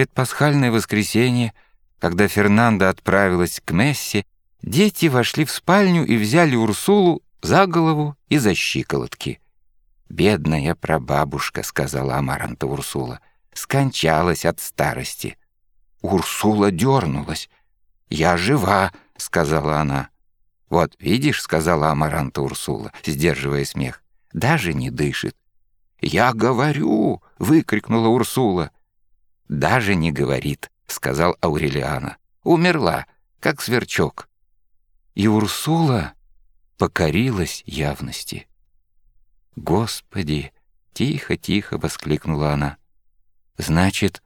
предпасхальное воскресенье, когда Фернанда отправилась к Мессе, дети вошли в спальню и взяли Урсулу за голову и за щиколотки. «Бедная прабабушка», — сказала Амаранта Урсула, — «скончалась от старости». Урсула дернулась. «Я жива», — сказала она. «Вот, видишь», — сказала Амаранта Урсула, сдерживая смех, — «даже не дышит». «Я говорю!» — выкрикнула Урсула. «Даже не говорит», — сказал Аурелиана. «Умерла, как сверчок». И Урсула покорилась явности. «Господи!» — тихо-тихо воскликнула она. «Значит,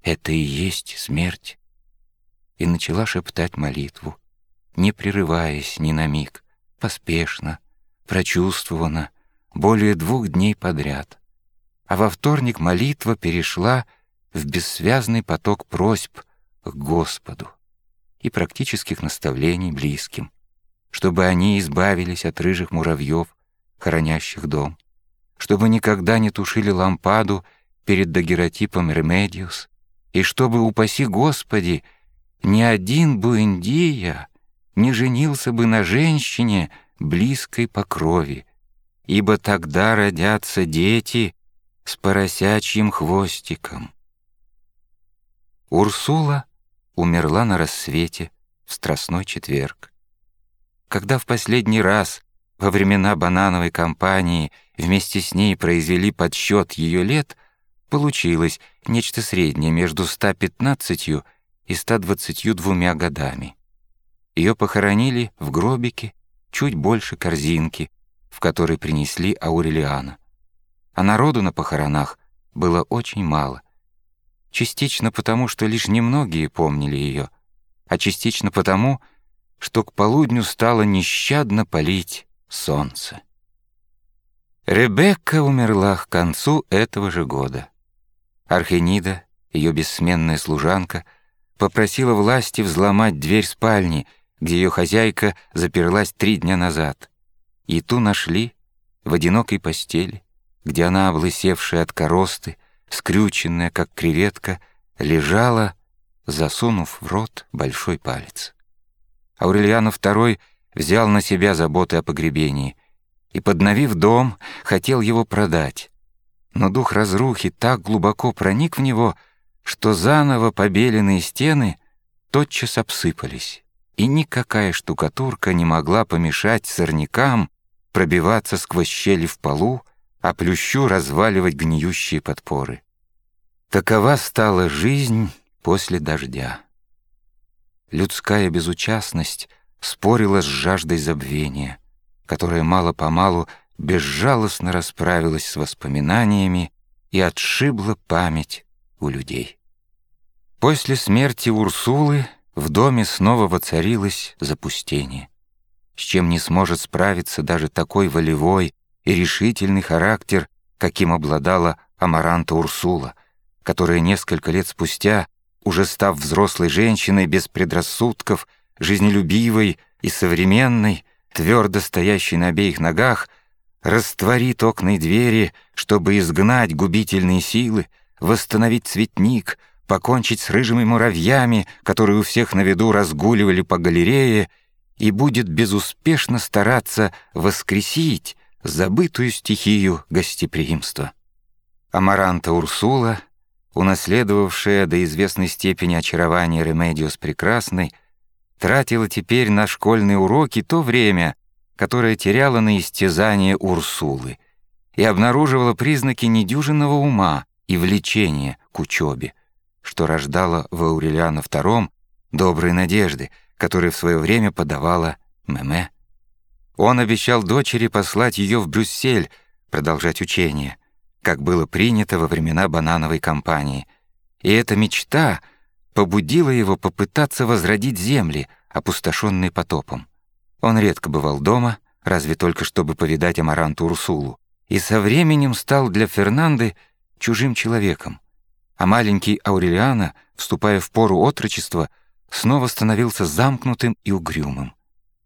это и есть смерть?» И начала шептать молитву, не прерываясь ни на миг, поспешно, прочувствованно, более двух дней подряд. А во вторник молитва перешла в бессвязный поток просьб к Господу и практических наставлений близким, чтобы они избавились от рыжих муравьев, хранящих дом, чтобы никогда не тушили лампаду перед дагеротипом Ремедиос, и чтобы, упаси Господи, ни один буэндия не женился бы на женщине близкой по крови, ибо тогда родятся дети с поросячьим хвостиком. Урсула умерла на рассвете в Страстной четверг. Когда в последний раз во времена банановой кампании вместе с ней произвели подсчет ее лет, получилось нечто среднее между 115 и 122 годами. Ее похоронили в гробике чуть больше корзинки, в которой принесли Аурелиана. А народу на похоронах было очень мало. Частично потому, что лишь немногие помнили ее, а частично потому, что к полудню стало нещадно палить солнце. Ребекка умерла к концу этого же года. Архенида, ее бессменная служанка, попросила власти взломать дверь спальни, где ее хозяйка заперлась три дня назад. И ту нашли в одинокой постели, где она, облысевшая от коросты, скрюченная, как креветка, лежала, засунув в рот большой палец. Аурельяна II взял на себя заботы о погребении и, подновив дом, хотел его продать. Но дух разрухи так глубоко проник в него, что заново побеленные стены тотчас обсыпались, и никакая штукатурка не могла помешать сорнякам пробиваться сквозь щели в полу, а плющу разваливать гниющие подпоры. Такова стала жизнь после дождя. Людская безучастность спорила с жаждой забвения, которая мало-помалу безжалостно расправилась с воспоминаниями и отшибла память у людей. После смерти Урсулы в доме снова воцарилось запустение с чем не сможет справиться даже такой волевой и решительный характер, каким обладала Амаранта Урсула, которая несколько лет спустя, уже став взрослой женщиной без предрассудков, жизнелюбивой и современной, твердо стоящей на обеих ногах, растворит окна и двери, чтобы изгнать губительные силы, восстановить цветник, покончить с рыжими муравьями, которые у всех на виду разгуливали по галерее, и будет безуспешно стараться воскресить забытую стихию гостеприимства. Амаранта Урсула, унаследовавшая до известной степени очарования Ремедиос Прекрасной, тратила теперь на школьные уроки то время, которое теряла на истязание Урсулы, и обнаруживала признаки недюжинного ума и влечения к учебе, что рождало в Аурелиана II добрые надежды — которые в свое время подавала Меме. Он обещал дочери послать ее в Брюссель, продолжать учение, как было принято во времена банановой кампании. И эта мечта побудила его попытаться возродить земли, опустошенные потопом. Он редко бывал дома, разве только чтобы повидать Амаранту Урсулу, и со временем стал для Фернанды чужим человеком. А маленький Аурелиана, вступая в пору отрочества, снова становился замкнутым и угрюмым.